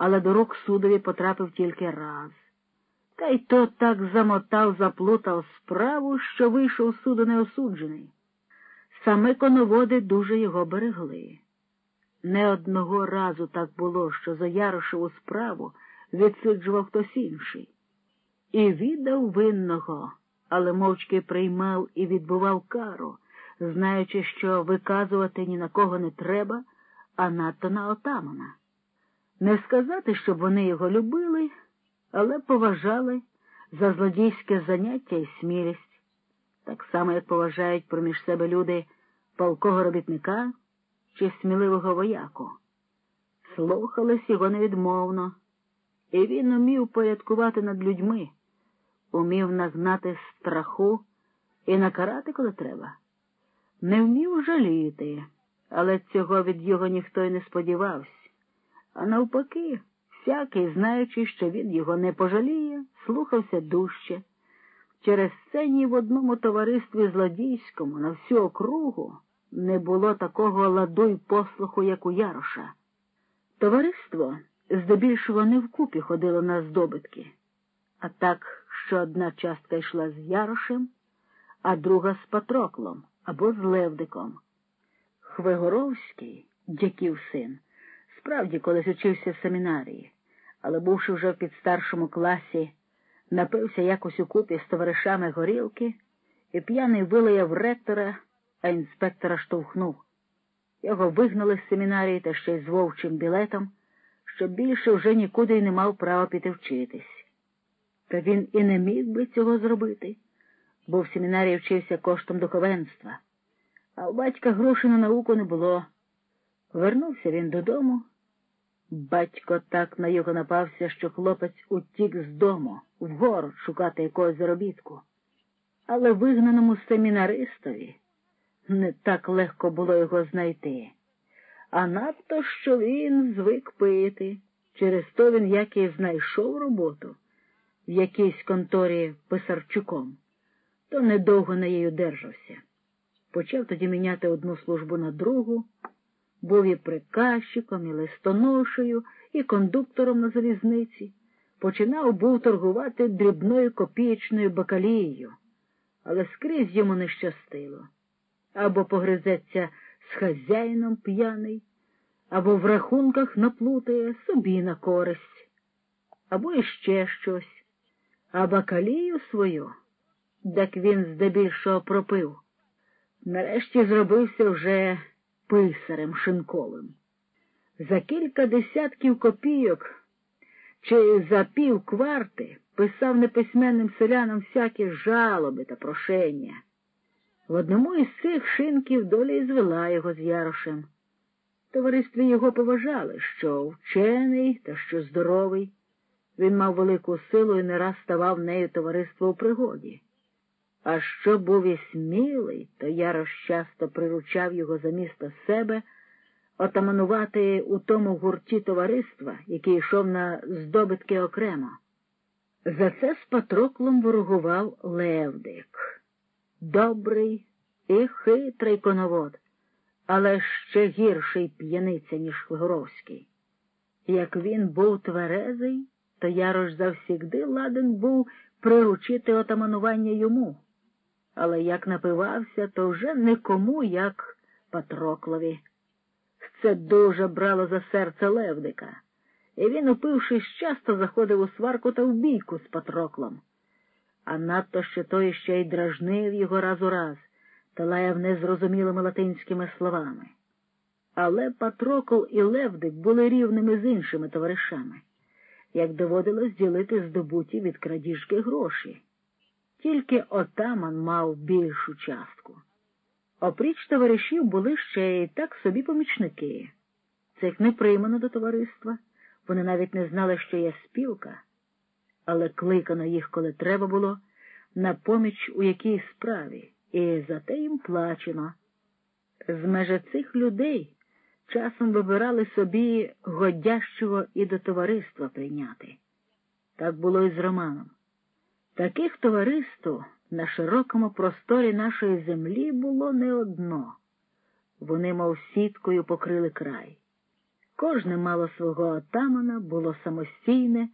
але до рук судові потрапив тільки раз. Та й то так замотав, заплутав справу, що вийшов суду неосуджений. Саме коноводи дуже його берегли. Не одного разу так було, що за Ярошеву справу відсуджував хтось інший. І віддав винного, але мовчки приймав і відбував кару, знаючи, що виказувати ні на кого не треба, а надто на отамана. Не сказати, щоб вони його любили, але поважали за злодійське заняття і смілість, так само, як поважають проміж себе люди полкого робітника чи сміливого вояку. Слухались його невідмовно, і він умів порядкувати над людьми, умів нагнати страху і накарати, коли треба. Не вмів жаліти, але цього від його ніхто й не сподівався. А навпаки, всякий, знаючи, що він його не пожаліє, слухався дужче. Через це ні в одному товаристві злодійському на всю округу не було такого ладу й послуху, як у Яроша. Товариство здебільшого не вкупі ходило на здобитки, а так, що одна частка йшла з Ярошем, а друга з Патроклом або з Левдиком. Хвигоровський, дяків син, справді колись учився в семінарії, але, бувши вже в підстаршому класі, напився якось укупі з товаришами горілки і п'яний вилаяв ректора а інспектора штовхнув. Його вигнали з семінарії та ще й з вовчим білетом, що більше вже нікуди й не мав права піти вчитись. Та він і не міг би цього зробити, бо в семінарії вчився коштом духовенства, а у батька грошей на науку не було. Вернувся він додому. Батько так на його напався, що хлопець утік з дому, в город шукати якогось заробітку. Але вигнаному семінаристові не так легко було його знайти. А надто що він звик пити. Через то він як і знайшов роботу в якійсь конторі писарчуком, то недовго нею держався. Почав тоді міняти одну службу на другу, був і приказчиком, і листоношею, і кондуктором на залізниці. Починав був торгувати дрібною копієчною бакалією, але скрізь йому не щастило або погризеться з хазяїном п'яний, або в рахунках наплутає собі на користь, або іще щось, а бакалію свою, так він здебільшого пропив. Нарешті зробився вже писарем шинковим. За кілька десятків копійок чи за пів кварти писав неписьменним селянам всякі жалоби та прошення. В одному із цих шинків доля і звела його з Ярошем. Товаристві його поважали, що вчений та що здоровий. Він мав велику силу і не раз ставав нею товариство у пригоді. А що був і смілий, то Ярош часто приручав його за місто себе отаманувати у тому гурті товариства, який йшов на здобитки окремо. За це з Патроклом ворогував Левдик добрий і хитрий коновод, але ще гірший п'яниця, ніж Хвигоровський. Як він був тверезий, то Ярош завсігди ладен був приручити отаманування йому. Але як напивався, то вже нікому, як Патроклові. Це дуже брало за серце Левдика, і він, упившись, часто заходив у сварку та в бійку з Патроклом а надто що той ще й дражнив його раз у раз та лаяв незрозумілими латинськими словами. Але Патрокол і Левдик були рівними з іншими товаришами, як доводилось ділити здобуті від крадіжки гроші. Тільки отаман мав більшу частку. Опріч товаришів були ще й так собі помічники. Цих не приймано до товариства, вони навіть не знали, що є спілка але кликано їх, коли треба було, на поміч у якій справі, і за те їм плачено. З межи цих людей часом вибирали собі годящого і до товариства прийняти. Так було і з Романом. Таких товариств на широкому просторі нашої землі було не одно. Вони, мов сіткою, покрили край. Кожне мало свого отамана, було самостійне.